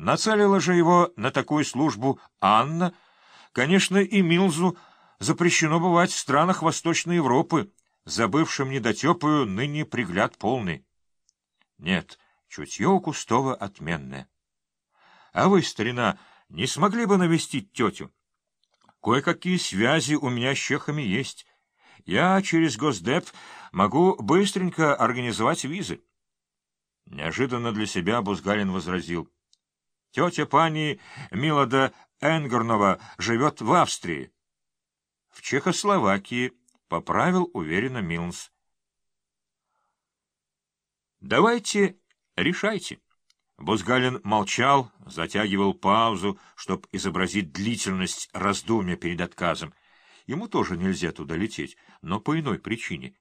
Нацелила же его на такую службу Анна. Конечно, и Милзу запрещено бывать в странах Восточной Европы, забывшим недотепую ныне пригляд полный. Нет, чутье у Кустова отменное. А вы, старина, не смогли бы навестить тетю? Кое-какие связи у меня с чехами есть. Я через Госдеп могу быстренько организовать визы. Неожиданно для себя Бузгалин возразил. Тетя пани Милода Энгорнова живет в Австрии. В Чехословакии, — поправил уверенно Милнс. Давайте решайте. Бузгалин молчал, затягивал паузу, чтобы изобразить длительность раздумья перед отказом. Ему тоже нельзя туда лететь, но по иной причине.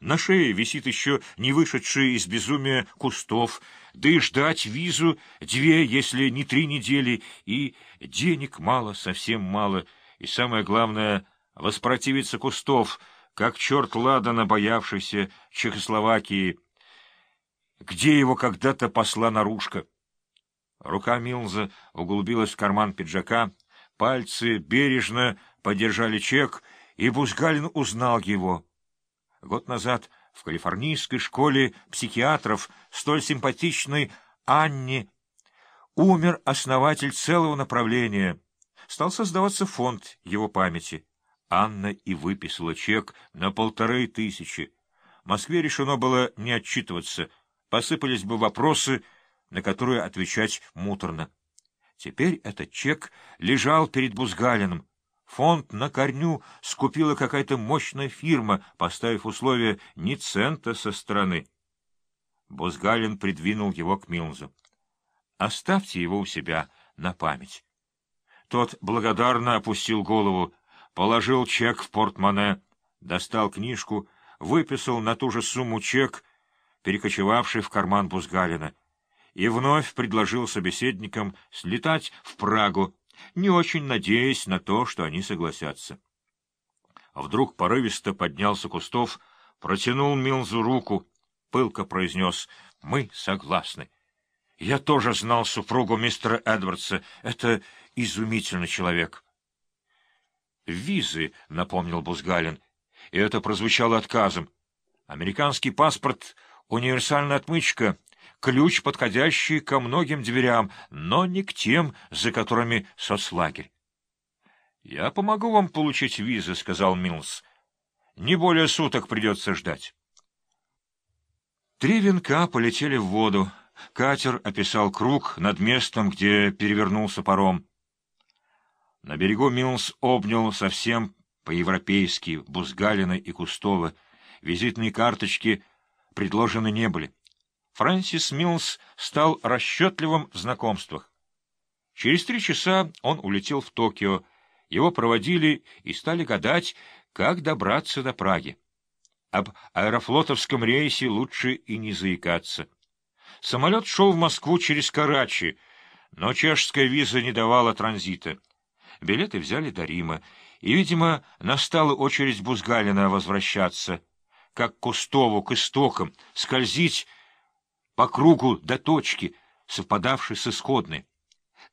На шее висит еще не вышедший из безумия кустов, да и ждать визу две, если не три недели, и денег мало, совсем мало, и самое главное — воспротивиться кустов, как черт ладана, боявшийся Чехословакии — где его когда-то посла наружка. Рука Милза углубилась в карман пиджака, пальцы бережно подержали чек, и Бузгалин узнал его. Год назад в калифорнийской школе психиатров столь симпатичной Анне умер основатель целого направления. Стал создаваться фонд его памяти. Анна и выписала чек на полторы тысячи. Москве решено было не отчитываться — посыпались бы вопросы, на которые отвечать муторно. Теперь этот чек лежал перед Бузгалиным. Фонд на корню скупила какая-то мощная фирма, поставив условие ни цента со стороны. Бузгалин придвинул его к Милнзу. — Оставьте его у себя на память. Тот благодарно опустил голову, положил чек в портмоне, достал книжку, выписал на ту же сумму чек — перекочевавший в карман Бузгалина, и вновь предложил собеседникам слетать в Прагу, не очень надеясь на то, что они согласятся. Вдруг порывисто поднялся Кустов, протянул Милзу руку, пылко произнес «Мы согласны». Я тоже знал супругу мистера Эдвардса. Это изумительный человек. «Визы», — напомнил Бузгалин, и это прозвучало отказом. Американский паспорт универсальная отмычка, ключ, подходящий ко многим дверям, но не к тем, за которыми соцлагерь. — Я помогу вам получить визы, — сказал Милс. — Не более суток придется ждать. Три венка полетели в воду. Катер описал круг над местом, где перевернулся паром. На берегу Милс обнял совсем по-европейски Бузгалина и Кустова. Визитные карточки — предложены не были. Фрэнсис Милс стал расчетливым в знакомствах. Через три часа он улетел в Токио, его проводили и стали гадать, как добраться до Праги. Об аэрофлотовском рейсе лучше и не заикаться. Самолет шел в Москву через Карачи, но чешская виза не давала транзита. Билеты взяли до Рима, и, видимо, настала очередь Бузгалина возвращаться — как Кустову к истокам, скользить по кругу до точки, совпадавшей с исходной.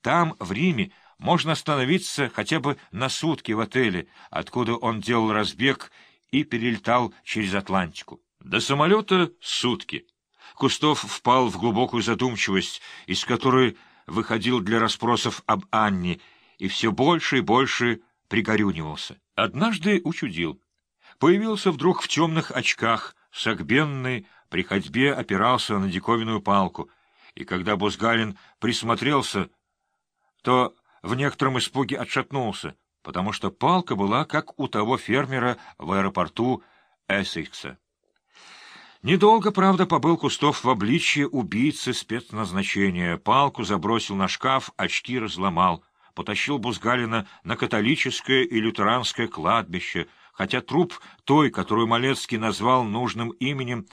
Там, в Риме, можно остановиться хотя бы на сутки в отеле, откуда он делал разбег и перелетал через Атлантику. До самолета — сутки. Кустов впал в глубокую задумчивость, из которой выходил для расспросов об Анне, и все больше и больше пригорюнивался. Однажды учудил появился вдруг в темных очках, согбенный, при ходьбе опирался на диковинную палку, и когда Бузгалин присмотрелся, то в некотором испуге отшатнулся, потому что палка была как у того фермера в аэропорту Эссекса. Недолго, правда, побыл Кустов в обличье убийцы спецназначения. Палку забросил на шкаф, очки разломал. Потащил Бузгалина на католическое и лютеранское кладбище — хотя труп той, которую Малецкий назвал нужным именем,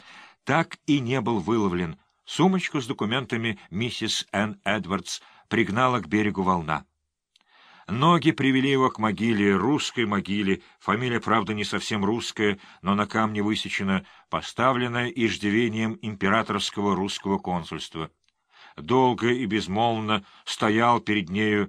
так и не был выловлен. Сумочку с документами миссис Энн Эдвардс пригнала к берегу волна. Ноги привели его к могиле, русской могиле, фамилия, правда, не совсем русская, но на камне высечена, поставленная иждивением императорского русского консульства. долго и безмолвно стоял перед нею